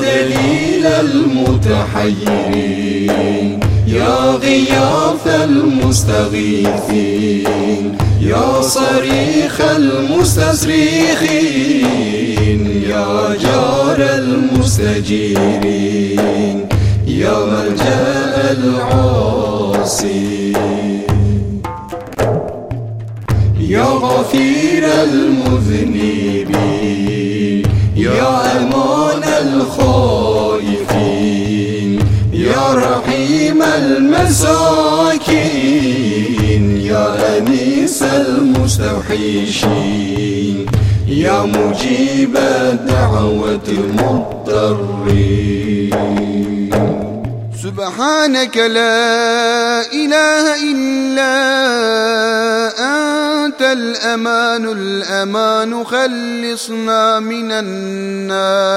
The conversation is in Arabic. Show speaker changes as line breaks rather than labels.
دليل المتحيرين يا غياث المستغيثين يا صريخ المستصريخين يا جار المستجيرين يا ملجأ العاصين يا غفير المذنبين الخائفين. يا رحيم المساكين. يا أنيس المستوحشين. يا مجيب دعوة المضطرين.
سبحانك لا إله إلا أنت الأمان الأمان خلصنا من النار.